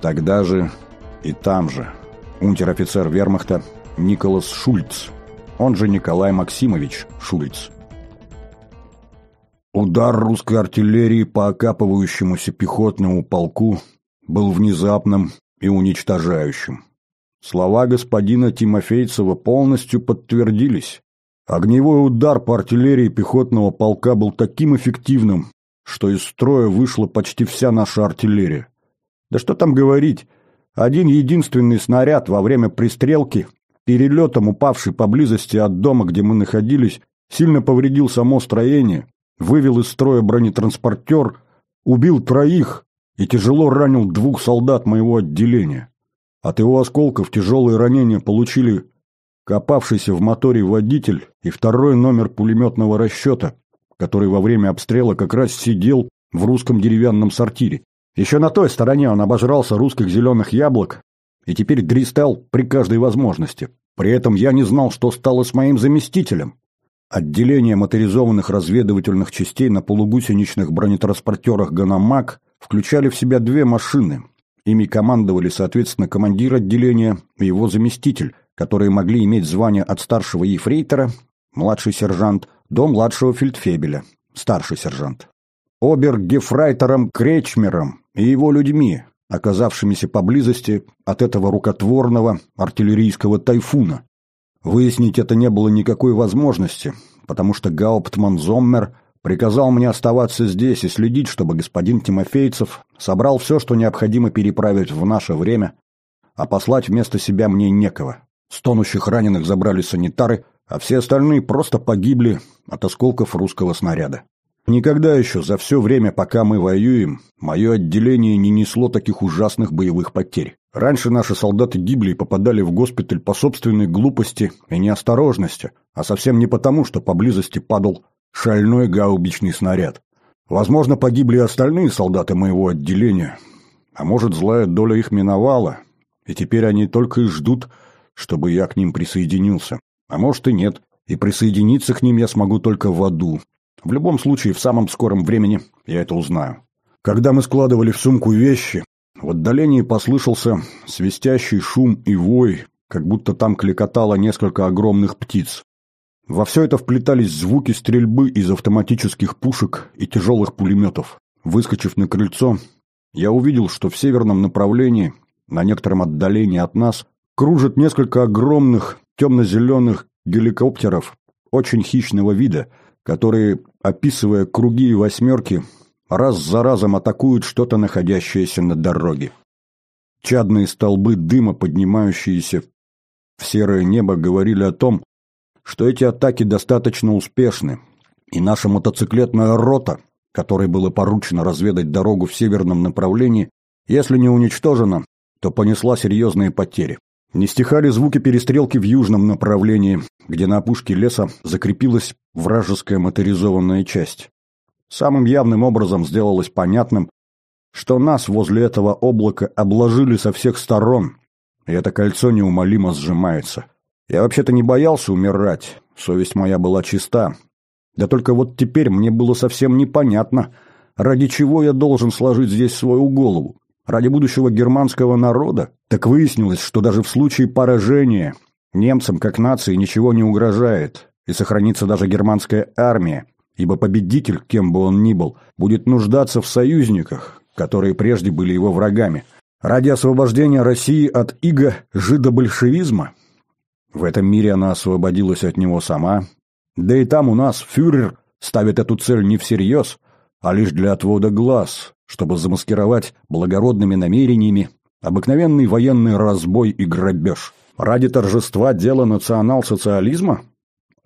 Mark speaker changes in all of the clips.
Speaker 1: Тогда же и там же унтер-офицер вермахта Николас Шульц, он же Николай Максимович Шульц. Удар русской артиллерии по окапывающемуся пехотному полку был внезапным и уничтожающим. Слова господина Тимофейцева полностью подтвердились. Огневой удар по артиллерии пехотного полка был таким эффективным, что из строя вышла почти вся наша артиллерия. Да что там говорить, один единственный снаряд во время пристрелки, перелетом упавший поблизости от дома, где мы находились, сильно повредил само строение, вывел из строя бронетранспортер, убил троих и тяжело ранил двух солдат моего отделения. От его осколков тяжелые ранения получили копавшийся в моторе водитель и второй номер пулеметного расчета, который во время обстрела как раз сидел в русском деревянном сортире. Еще на той стороне он обожрался русских зеленых яблок и теперь дристал при каждой возможности. При этом я не знал, что стало с моим заместителем. Отделение моторизованных разведывательных частей на полугусеничных бронетранспортерах «Ганамак» включали в себя две машины. Ими командовали, соответственно, командир отделения и его заместитель, которые могли иметь звание от старшего ефрейтора, младший сержант, до младшего фельдфебеля, старший сержант. Обер-гефрайтером Кречмером и его людьми, оказавшимися поблизости от этого рукотворного артиллерийского тайфуна. Выяснить это не было никакой возможности, потому что Гауптман Зоммер приказал мне оставаться здесь и следить, чтобы господин Тимофейцев собрал все, что необходимо переправить в наше время, а послать вместо себя мне некого. Стонущих раненых забрали санитары, а все остальные просто погибли от осколков русского снаряда. Никогда еще за все время, пока мы воюем, мое отделение не несло таких ужасных боевых потерь. Раньше наши солдаты гибли и попадали в госпиталь по собственной глупости и неосторожности, а совсем не потому, что поблизости падал шальной гаубичный снаряд. Возможно, погибли и остальные солдаты моего отделения, а может, злая доля их миновала, и теперь они только и ждут, чтобы я к ним присоединился. А может и нет, и присоединиться к ним я смогу только в аду, в любом случае, в самом скором времени я это узнаю. Когда мы складывали в сумку вещи, в отдалении послышался свистящий шум и вой, как будто там клекотало несколько огромных птиц. Во все это вплетались звуки стрельбы из автоматических пушек и тяжелых пулеметов. Выскочив на крыльцо, я увидел, что в северном направлении, на некотором отдалении от нас, кружат несколько огромных темно-зеленых геликоптеров очень хищного вида – которые, описывая круги и восьмерки, раз за разом атакуют что-то, находящееся на дороге. Чадные столбы дыма, поднимающиеся в серое небо, говорили о том, что эти атаки достаточно успешны, и наша мотоциклетная рота, которой было поручено разведать дорогу в северном направлении, если не уничтожена, то понесла серьезные потери. Не стихали звуки перестрелки в южном направлении, где на опушке леса закрепилась вражеская моторизованная часть. Самым явным образом сделалось понятным, что нас возле этого облака обложили со всех сторон, и это кольцо неумолимо сжимается. Я вообще-то не боялся умирать, совесть моя была чиста. Да только вот теперь мне было совсем непонятно, ради чего я должен сложить здесь свою голову. Ради будущего германского народа? Так выяснилось, что даже в случае поражения немцам как нации ничего не угрожает, и сохранится даже германская армия, ибо победитель, кем бы он ни был, будет нуждаться в союзниках, которые прежде были его врагами. Ради освобождения России от иго жидобольшевизма? В этом мире она освободилась от него сама. Да и там у нас фюрер ставит эту цель не всерьез, а лишь для отвода глаз, чтобы замаскировать благородными намерениями обыкновенный военный разбой и грабеж. Ради торжества дела национал-социализма?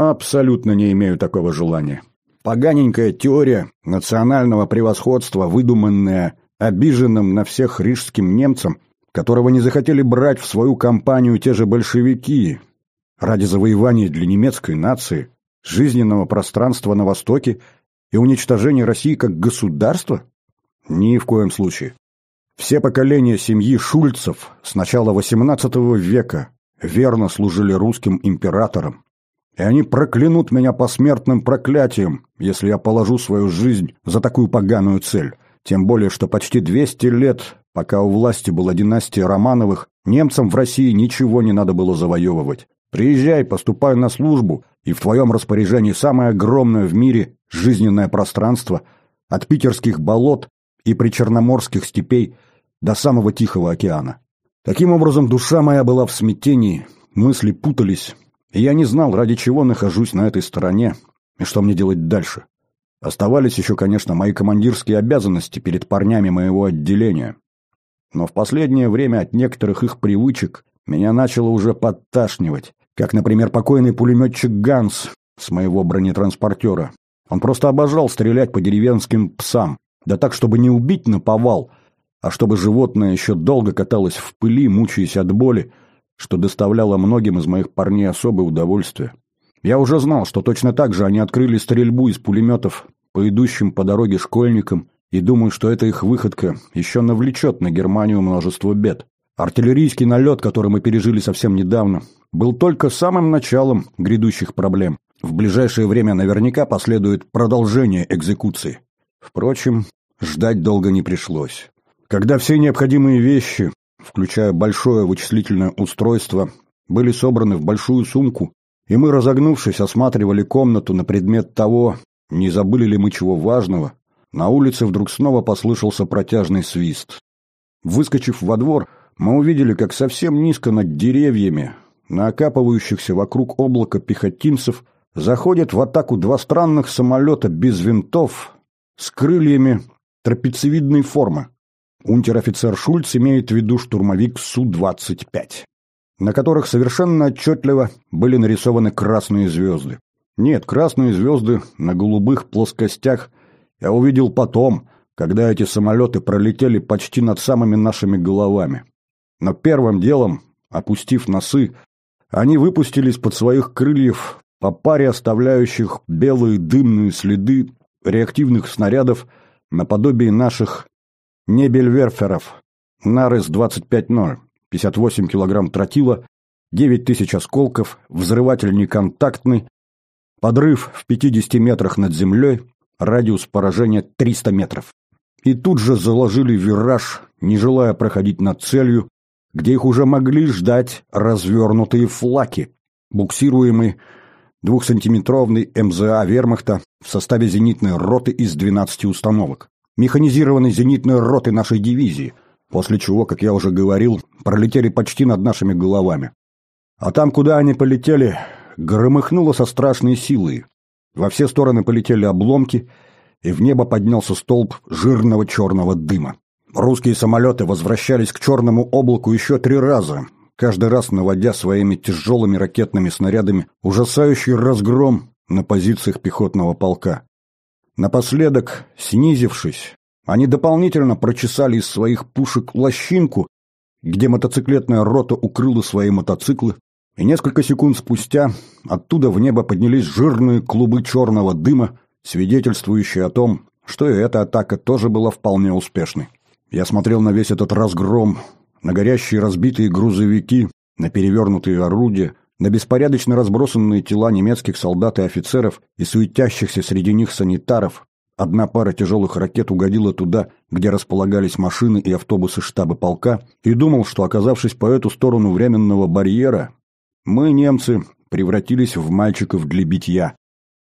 Speaker 1: Абсолютно не имею такого желания. Поганенькая теория национального превосходства, выдуманная обиженным на всех рижским немцам, которого не захотели брать в свою компанию те же большевики, ради завоевания для немецкой нации, жизненного пространства на Востоке и уничтожения России как государства? Ни в коем случае. Все поколения семьи Шульцев с начала XVIII века верно служили русским императорам. И они проклянут меня посмертным проклятием, если я положу свою жизнь за такую поганую цель. Тем более, что почти 200 лет, пока у власти была династия Романовых, немцам в России ничего не надо было завоевывать. Приезжай, поступай на службу, и в твоем распоряжении самое огромное в мире жизненное пространство от питерских болот и причерноморских степей до самого Тихого океана. Таким образом, душа моя была в смятении, мысли путались, и я не знал, ради чего нахожусь на этой стороне и что мне делать дальше. Оставались еще, конечно, мои командирские обязанности перед парнями моего отделения. Но в последнее время от некоторых их привычек меня начало уже подташнивать, как, например, покойный пулеметчик Ганс с моего бронетранспортера. Он просто обожал стрелять по деревенским псам, да так, чтобы не убить на повал, а чтобы животное еще долго каталось в пыли, мучаясь от боли, что доставляло многим из моих парней особое удовольствие. Я уже знал, что точно так же они открыли стрельбу из пулеметов по идущим по дороге школьникам, и думаю, что эта их выходка еще навлечет на Германию множество бед. Артиллерийский налет, который мы пережили совсем недавно, был только самым началом грядущих проблем. В ближайшее время наверняка последует продолжение экзекуции. Впрочем, ждать долго не пришлось. Когда все необходимые вещи, включая большое вычислительное устройство, были собраны в большую сумку, и мы, разогнувшись, осматривали комнату на предмет того, не забыли ли мы чего важного, на улице вдруг снова послышался протяжный свист. Выскочив во двор, мы увидели, как совсем низко над деревьями, на окапывающихся вокруг облака пехотинцев, заходят в атаку два странных самолета без винтов с крыльями трапециевидной формы. Унтер-офицер Шульц имеет в виду штурмовик Су-25, на которых совершенно отчетливо были нарисованы красные звезды. Нет, красные звезды на голубых плоскостях я увидел потом, когда эти самолеты пролетели почти над самыми нашими головами. Но первым делом, опустив носы, они выпустили из-под своих крыльев по паре оставляющих белые дымные следы реактивных снарядов наподобие наших Небельверферов, Нарес-25-0, 58 килограмм тротила, 9 тысяч осколков, взрыватель неконтактный, подрыв в 50 метрах над землей, радиус поражения 300 метров. И тут же заложили вираж, не желая проходить над целью, где их уже могли ждать развернутые флаки, буксируемый двухсантиметровный МЗА вермахта в составе зенитной роты из 12 установок механизированной зенитной роты нашей дивизии, после чего, как я уже говорил, пролетели почти над нашими головами. А там, куда они полетели, громыхнуло со страшной силой. Во все стороны полетели обломки, и в небо поднялся столб жирного черного дыма. Русские самолеты возвращались к черному облаку еще три раза, каждый раз наводя своими тяжелыми ракетными снарядами ужасающий разгром на позициях пехотного полка. Напоследок, снизившись, они дополнительно прочесали из своих пушек лощинку, где мотоциклетная рота укрыла свои мотоциклы, и несколько секунд спустя оттуда в небо поднялись жирные клубы черного дыма, свидетельствующие о том, что и эта атака тоже была вполне успешной. Я смотрел на весь этот разгром, на горящие разбитые грузовики, на перевернутые орудия, на беспорядочно разбросанные тела немецких солдат и офицеров и суетящихся среди них санитаров. Одна пара тяжелых ракет угодила туда, где располагались машины и автобусы штаба полка, и думал, что, оказавшись по эту сторону временного барьера, мы, немцы, превратились в мальчиков для битья.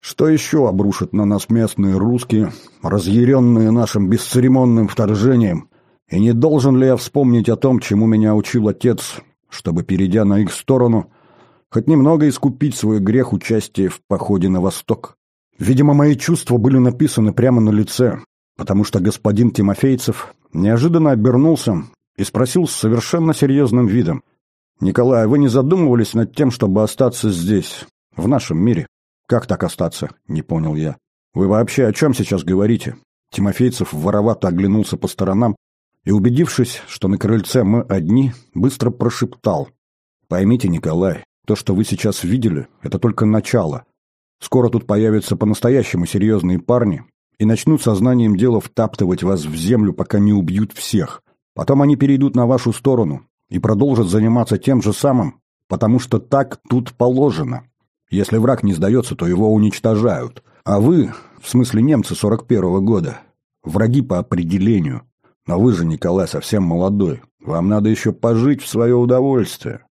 Speaker 1: Что еще обрушат на нас местные русские, разъяренные нашим бесцеремонным вторжением? И не должен ли я вспомнить о том, чему меня учил отец, чтобы, перейдя на их сторону, хоть немного искупить свой грех участия в походе на восток. Видимо, мои чувства были написаны прямо на лице, потому что господин Тимофейцев неожиданно обернулся и спросил с совершенно серьезным видом. «Николай, вы не задумывались над тем, чтобы остаться здесь, в нашем мире?» «Как так остаться?» — не понял я. «Вы вообще о чем сейчас говорите?» Тимофейцев воровато оглянулся по сторонам и, убедившись, что на крыльце мы одни, быстро прошептал. «Поймите, Николай, то, что вы сейчас видели, это только начало. Скоро тут появятся по-настоящему серьезные парни и начнут сознанием дела втаптывать вас в землю, пока не убьют всех. Потом они перейдут на вашу сторону и продолжат заниматься тем же самым, потому что так тут положено. Если враг не сдается, то его уничтожают. А вы, в смысле немцы 41-го года, враги по определению. Но вы же, Николай, совсем молодой. Вам надо еще пожить в свое удовольствие.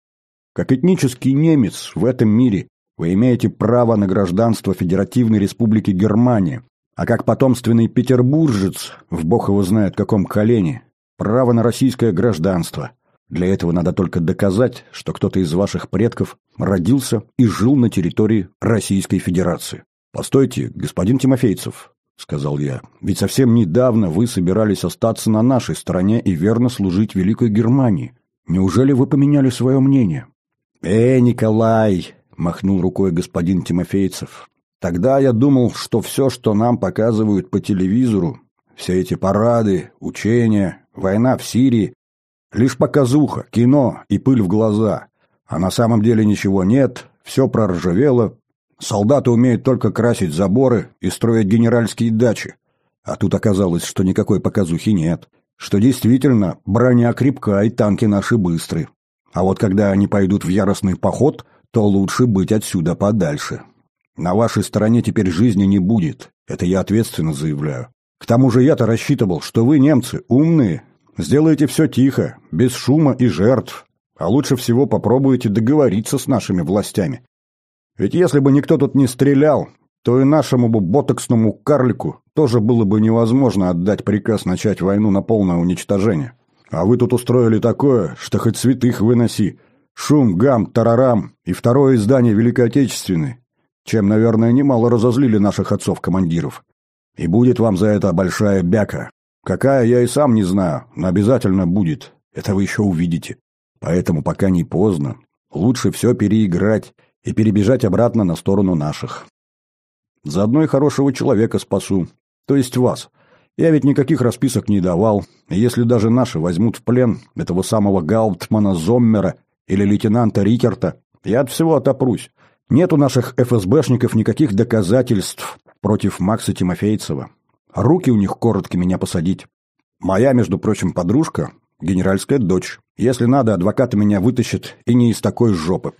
Speaker 1: Как этнический немец в этом мире вы имеете право на гражданство Федеративной Республики Германия, а как потомственный петербуржец, в бог его знает каком колене, право на российское гражданство. Для этого надо только доказать, что кто-то из ваших предков родился и жил на территории Российской Федерации. «Постойте, господин Тимофейцев», — сказал я, — «ведь совсем недавно вы собирались остаться на нашей стороне и верно служить Великой Германии. Неужели вы поменяли свое мнение?» «Э, Николай!» — махнул рукой господин Тимофейцев. «Тогда я думал, что все, что нам показывают по телевизору, все эти парады, учения, война в Сирии, лишь показуха, кино и пыль в глаза. А на самом деле ничего нет, все проржавело, Солдаты умеют только красить заборы и строить генеральские дачи. А тут оказалось, что никакой показухи нет. Что действительно, броня крепка и танки наши быстры. А вот когда они пойдут в яростный поход, то лучше быть отсюда подальше. На вашей стороне теперь жизни не будет. Это я ответственно заявляю. К тому же я-то рассчитывал, что вы, немцы, умные. Сделаете все тихо, без шума и жертв. А лучше всего попробуйте договориться с нашими властями. Ведь если бы никто тут не стрелял, то и нашему бы ботоксному карлику тоже было бы невозможно отдать приказ начать войну на полное уничтожение. А вы тут устроили такое, что хоть святых выноси. Шум, гам, тарарам и второе издание Великой Отечественной, чем, наверное, немало разозлили наших отцов-командиров. И будет вам за это большая бяка. Какая, я и сам не знаю, но обязательно будет. Это вы еще увидите. Поэтому пока не поздно. Лучше все переиграть и перебежать обратно на сторону наших. Заодно и хорошего человека спасу, то есть вас. Я ведь никаких расписок не давал, если даже наши возьмут в плен этого самого Гауптмана Зоммера или лейтенанта Рикерта, я от всего отопрусь. Нет у наших ФСБшников никаких доказательств против Макса Тимофейцева. Руки у них коротко меня посадить. Моя, между прочим, подружка — генеральская дочь. Если надо, адвокаты меня вытащат и не из такой жопы.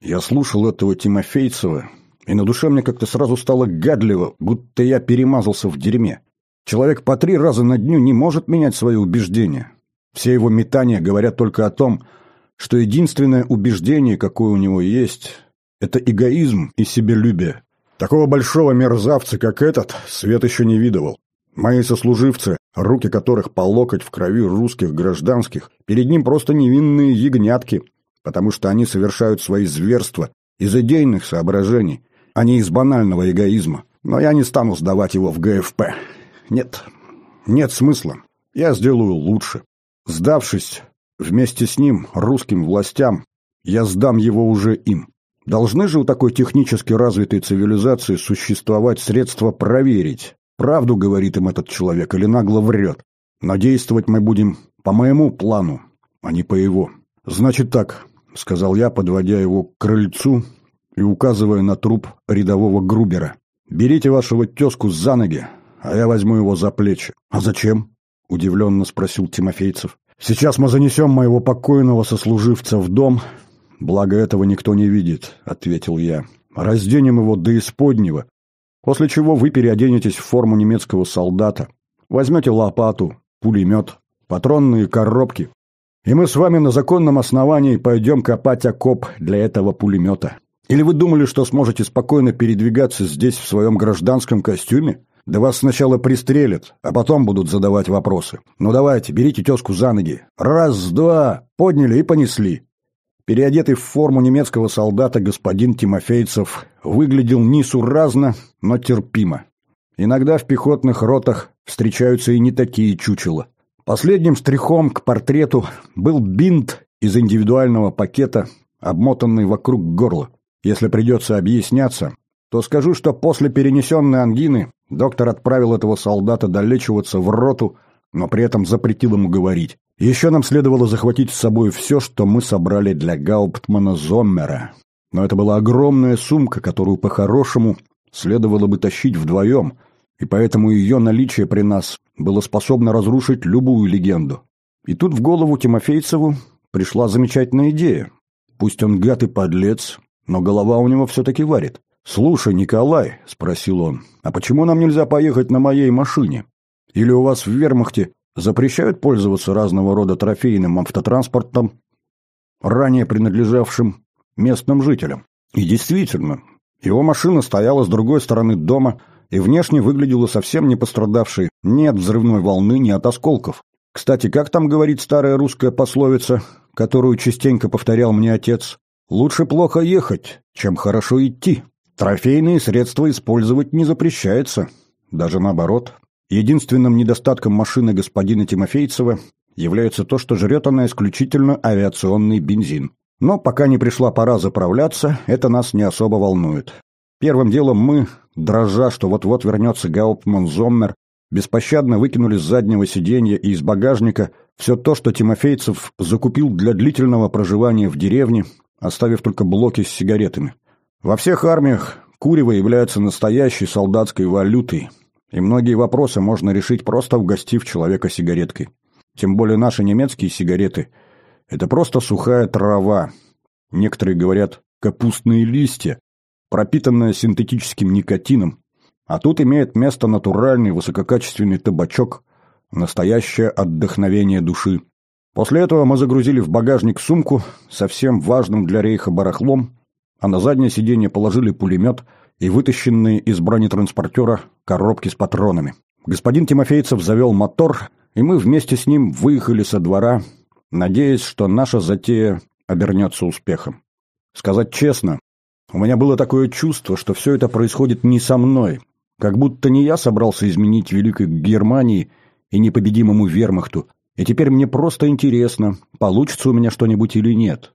Speaker 1: Я слушал этого Тимофейцева, и на душе мне как-то сразу стало гадливо, будто я перемазался в дерьме. Человек по три раза на дню не может менять свои убеждения. Все его метания говорят только о том, что единственное убеждение, какое у него есть, это эгоизм и себелюбие. Такого большого мерзавца, как этот, свет еще не видывал. Мои сослуживцы, руки которых по локоть в крови русских гражданских, перед ним просто невинные ягнятки – потому что они совершают свои зверства из идейных соображений, а не из банального эгоизма. Но я не стану сдавать его в ГФП. Нет, нет смысла. Я сделаю лучше. Сдавшись вместе с ним русским властям, я сдам его уже им. Должны же у такой технически развитой цивилизации существовать средства проверить, правду говорит им этот человек или нагло врет. Но действовать мы будем по моему плану, а не по его. Значит так, — сказал я, подводя его к крыльцу и указывая на труп рядового Грубера. «Берите вашего тезку за ноги, а я возьму его за плечи». «А зачем?» — удивленно спросил Тимофейцев. «Сейчас мы занесем моего покойного сослуживца в дом, благо этого никто не видит», — ответил я. «Разденем его до исподнего, после чего вы переоденетесь в форму немецкого солдата, возьмете лопату, пулемет, патронные коробки, и мы с вами на законном основании пойдем копать окоп для этого пулемета. Или вы думали, что сможете спокойно передвигаться здесь в своем гражданском костюме? Да вас сначала пристрелят, а потом будут задавать вопросы. Ну давайте, берите тезку за ноги. Раз, два, подняли и понесли. Переодетый в форму немецкого солдата господин Тимофейцев выглядел несуразно, но терпимо. Иногда в пехотных ротах встречаются и не такие чучела. Последним штрихом к портрету был бинт из индивидуального пакета, обмотанный вокруг горла. Если придется объясняться, то скажу, что после перенесенной ангины доктор отправил этого солдата долечиваться в роту, но при этом запретил ему говорить. Еще нам следовало захватить с собой все, что мы собрали для Гауптмана Зоммера. Но это была огромная сумка, которую по-хорошему следовало бы тащить вдвоем — и поэтому ее наличие при нас было способно разрушить любую легенду. И тут в голову Тимофейцеву пришла замечательная идея. Пусть он гад и подлец, но голова у него все-таки варит. «Слушай, Николай», — спросил он, — «а почему нам нельзя поехать на моей машине? Или у вас в вермахте запрещают пользоваться разного рода трофейным автотранспортом, ранее принадлежавшим местным жителям? И действительно, его машина стояла с другой стороны дома и внешне выглядела совсем не пострадавшей ни от взрывной волны, ни от осколков. Кстати, как там говорит старая русская пословица, которую частенько повторял мне отец? «Лучше плохо ехать, чем хорошо идти». Трофейные средства использовать не запрещается. Даже наоборот. Единственным недостатком машины господина Тимофейцева является то, что жрет она исключительно авиационный бензин. Но пока не пришла пора заправляться, это нас не особо волнует. Первым делом мы, дрожа, что вот-вот вернется Гауптман Зоммер, беспощадно выкинули с заднего сиденья и из багажника все то, что Тимофейцев закупил для длительного проживания в деревне, оставив только блоки с сигаретами. Во всех армиях курево является настоящей солдатской валютой, и многие вопросы можно решить просто угостив человека сигареткой. Тем более наши немецкие сигареты – это просто сухая трава. Некоторые говорят «капустные листья», пропитанная синтетическим никотином, а тут имеет место натуральный высококачественный табачок, настоящее отдохновение души. После этого мы загрузили в багажник сумку со всем важным для рейха барахлом, а на заднее сиденье положили пулемет и вытащенные из бронетранспортера коробки с патронами. Господин Тимофейцев завел мотор, и мы вместе с ним выехали со двора, надеясь, что наша затея обернется успехом. Сказать честно, у меня было такое чувство, что все это происходит не со мной, как будто не я собрался изменить Великой Германии и непобедимому вермахту, и теперь мне просто интересно, получится у меня что-нибудь или нет.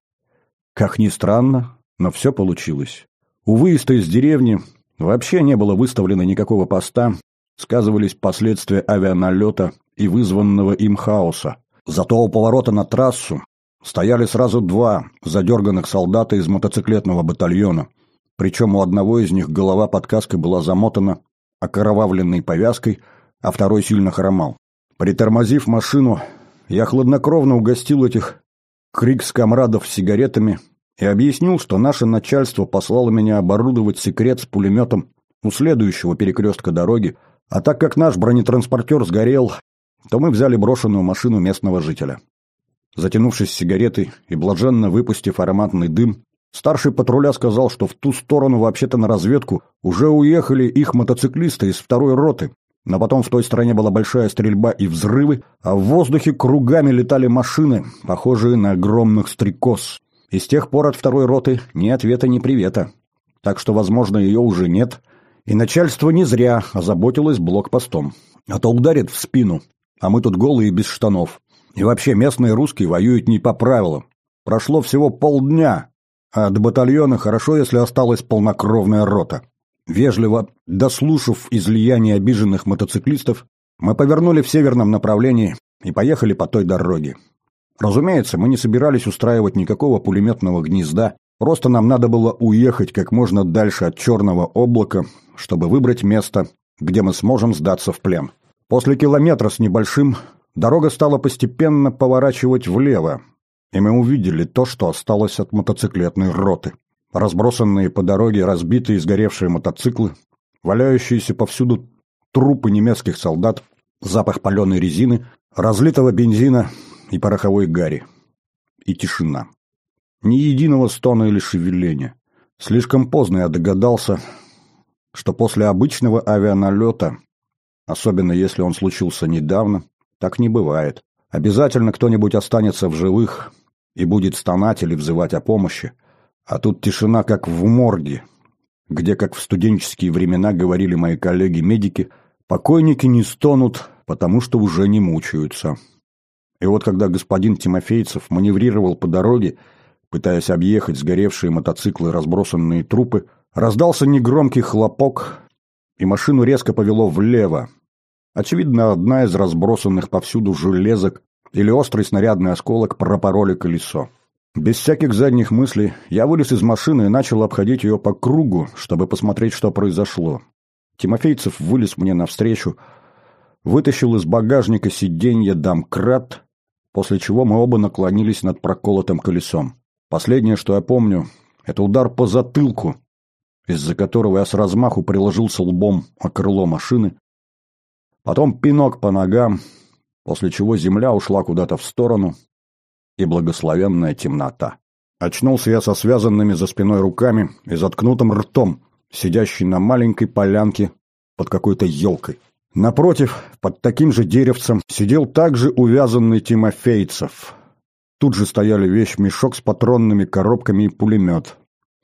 Speaker 1: Как ни странно, но все получилось. У выезда из деревни вообще не было выставлено никакого поста, сказывались последствия авианалета и вызванного им хаоса. Зато у поворота на трассу стояли сразу два задерганных солдата из мотоциклетного батальона. Причем у одного из них голова под каской была замотана окровавленной повязкой, а второй сильно хромал. Притормозив машину, я хладнокровно угостил этих крикс-комрадов сигаретами и объяснил, что наше начальство послало меня оборудовать секрет с пулеметом у следующего перекрестка дороги, а так как наш бронетранспортер сгорел, то мы взяли брошенную машину местного жителя. Затянувшись сигаретой и блаженно выпустив ароматный дым, старший патруля сказал, что в ту сторону вообще-то на разведку уже уехали их мотоциклисты из второй роты, но потом в той стороне была большая стрельба и взрывы, а в воздухе кругами летали машины, похожие на огромных стрекоз. И с тех пор от второй роты ни ответа, ни привета. Так что, возможно, ее уже нет, и начальство не зря озаботилось блокпостом. А то ударит в спину, а мы тут голые без штанов. И вообще местные русские воюют не по правилам. Прошло всего полдня, а от батальона хорошо, если осталась полнокровная рота. Вежливо дослушав излияние обиженных мотоциклистов, мы повернули в северном направлении и поехали по той дороге. Разумеется, мы не собирались устраивать никакого пулеметного гнезда, просто нам надо было уехать как можно дальше от черного облака, чтобы выбрать место, где мы сможем сдаться в плен. После километра с небольшим дорога стала постепенно поворачивать влево, и мы увидели то, что осталось от мотоциклетной роты. Разбросанные по дороге разбитые и сгоревшие мотоциклы, валяющиеся повсюду трупы немецких солдат, запах паленой резины, разлитого бензина и пороховой гари. И тишина. Ни единого стона или шевеления. Слишком поздно я догадался, что после обычного авианалета, особенно если он случился недавно, так не бывает. Обязательно кто-нибудь останется в живых и будет стонать или взывать о помощи. А тут тишина, как в морге, где, как в студенческие времена говорили мои коллеги-медики, покойники не стонут, потому что уже не мучаются. И вот когда господин Тимофейцев маневрировал по дороге, пытаясь объехать сгоревшие мотоциклы и разбросанные трупы, раздался негромкий хлопок, и машину резко повело влево. Очевидно, одна из разбросанных повсюду железок или острый снарядный осколок пропороли колесо. Без всяких задних мыслей я вылез из машины и начал обходить ее по кругу, чтобы посмотреть, что произошло. Тимофейцев вылез мне навстречу, вытащил из багажника сиденье домкрат после чего мы оба наклонились над проколотым колесом. Последнее, что я помню, это удар по затылку, из-за которого я с размаху приложился лбом о крыло машины, потом пинок по ногам, после чего земля ушла куда-то в сторону, и благословенная темнота. Очнулся я со связанными за спиной руками и заткнутым ртом, сидящий на маленькой полянке под какой-то елкой. Напротив, под таким же деревцем, сидел также увязанный Тимофейцев. Тут же стояли вещь-мешок с патронными коробками и пулемет.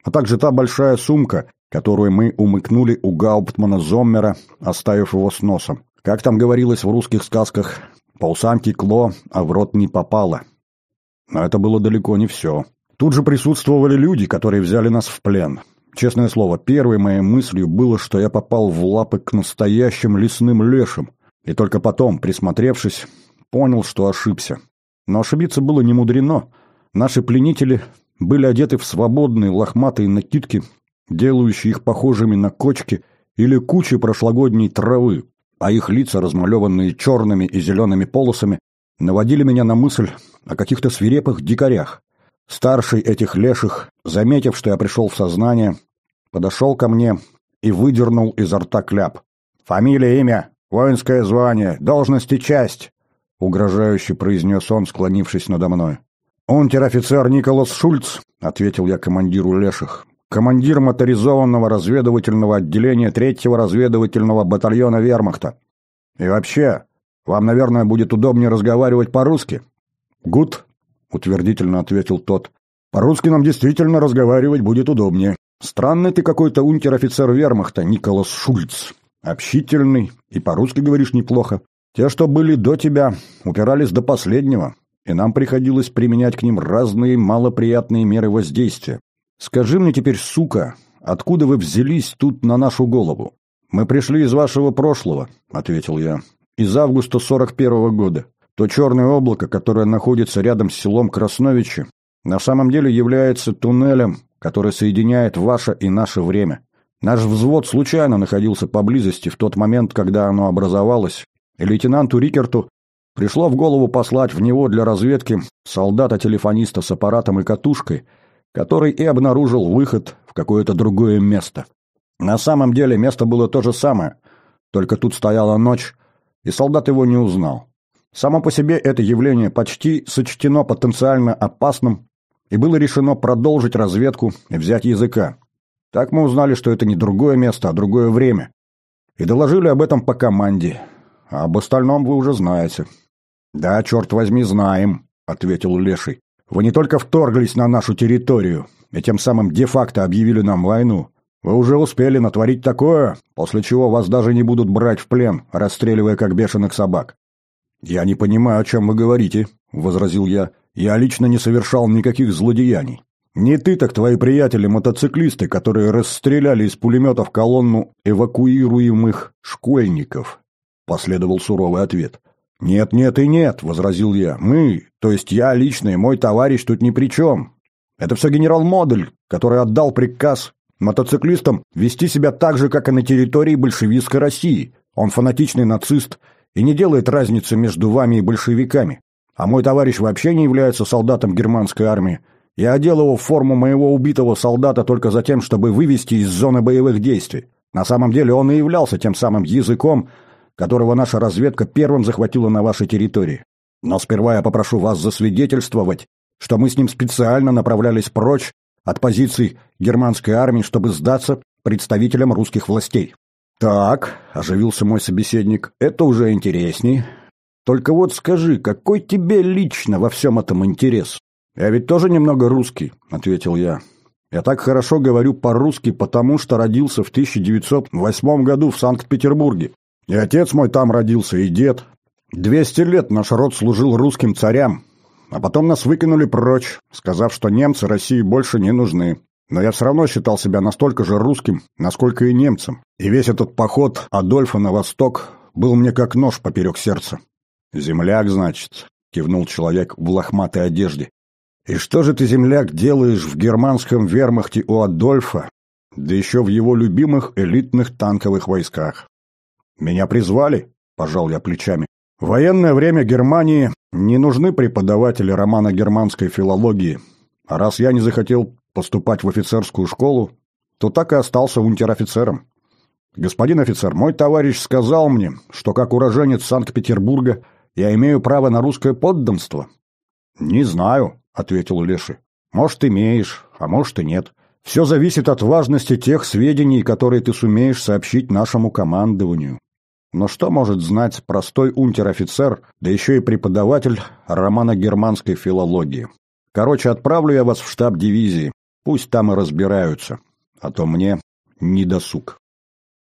Speaker 1: А также та большая сумка, которую мы умыкнули у Гауптмана Зоммера, оставив его с носом. Как там говорилось в русских сказках, по усам текло, а в рот не попало. Но это было далеко не все. Тут же присутствовали люди, которые взяли нас в плен. Честное слово, первой моей мыслью было, что я попал в лапы к настоящим лесным лешим, и только потом, присмотревшись, понял, что ошибся. Но ошибиться было не мудрено. Наши пленители были одеты в свободные лохматые накидки, делающие их похожими на кочки или кучи прошлогодней травы, а их лица, размалеванные черными и зелеными полосами, наводили меня на мысль о каких-то свирепых дикарях. Старший этих леших, заметив, что я пришел в сознание, подошел ко мне и выдернул изо рта кляп. «Фамилия, имя, воинское звание, должность и часть», — угрожающе произнес он, склонившись надо мной. «Унтер-офицер Николас Шульц», — ответил я командиру леших, командир моторизованного разведывательного отделения третьего разведывательного батальона вермахта. И вообще, вам, наверное, будет удобнее разговаривать по-русски. Гуд, утвердительно ответил тот. По-русски нам действительно разговаривать будет удобнее. Странный ты какой-то унтер-офицер вермахта, Николас Шульц. Общительный, и по-русски говоришь неплохо. Те, что были до тебя, упирались до последнего, и нам приходилось применять к ним разные малоприятные меры воздействия. Скажи мне теперь, сука, откуда вы взялись тут на нашу голову? Мы пришли из вашего прошлого, ответил я. Из августа сорок первого года. То черное облако, которое находится рядом с селом Красновичи, на самом деле является туннелем, который соединяет ваше и наше время. Наш взвод случайно находился поблизости в тот момент, когда оно образовалось, и лейтенанту Рикерту пришло в голову послать в него для разведки солдата-телефониста с аппаратом и катушкой – который и обнаружил выход в какое-то другое место. На самом деле место было то же самое, только тут стояла ночь, и солдат его не узнал. Само по себе это явление почти сочтено потенциально опасным, и было решено продолжить разведку и взять языка. Так мы узнали, что это не другое место, а другое время. И доложили об этом по команде. А об остальном вы уже знаете. «Да, черт возьми, знаем», — ответил Леший. Вы не только вторглись на нашу территорию, и тем самым де-факто объявили нам войну. Вы уже успели натворить такое, после чего вас даже не будут брать в плен, расстреливая как бешеных собак. «Я не понимаю, о чем вы говорите», — возразил я. «Я лично не совершал никаких злодеяний. Не ты, так твои приятели-мотоциклисты, которые расстреляли из пулеметов колонну эвакуируемых школьников», — последовал суровый ответ. «Нет, нет и нет», — возразил я. «Мы, то есть я лично и мой товарищ тут ни при чем. Это все генерал Модель, который отдал приказ мотоциклистам вести себя так же, как и на территории большевистской России. Он фанатичный нацист и не делает разницы между вами и большевиками. А мой товарищ вообще не является солдатом германской армии. Я одел его в форму моего убитого солдата только за тем, чтобы вывести из зоны боевых действий. На самом деле он и являлся тем самым языком, которого наша разведка первым захватила на вашей территории. Но сперва я попрошу вас засвидетельствовать, что мы с ним специально направлялись прочь от позиций германской армии, чтобы сдаться представителям русских властей. «Так», — оживился мой собеседник, — «это уже интересней. Только вот скажи, какой тебе лично во всем этом интерес?» «Я ведь тоже немного русский», — ответил я. «Я так хорошо говорю по-русски, потому что родился в 1908 году в Санкт-Петербурге. И отец мой там родился, и дед. Двести лет наш род служил русским царям, а потом нас выкинули прочь, сказав, что немцы России больше не нужны. Но я все равно считал себя настолько же русским, насколько и немцем. И весь этот поход Адольфа на восток был мне как нож поперек сердца. «Земляк, значит», — кивнул человек в лохматой одежде. «И что же ты, земляк, делаешь в германском вермахте у Адольфа, да еще в его любимых элитных танковых войсках?» «Меня призвали?» – пожал я плечами. «В военное время Германии не нужны преподаватели романа германской филологии, а раз я не захотел поступать в офицерскую школу, то так и остался унтер-офицером. Господин офицер, мой товарищ сказал мне, что как уроженец Санкт-Петербурга я имею право на русское подданство. Не знаю, ответил Леший. Может, имеешь, а может и нет. Все зависит от важности тех сведений, которые ты сумеешь сообщить нашему командованию. Но что может знать простой унтер-офицер, да еще и преподаватель романо-германской филологии? Короче, отправлю я вас в штаб дивизии. Пусть там и разбираются, а то мне не досуг.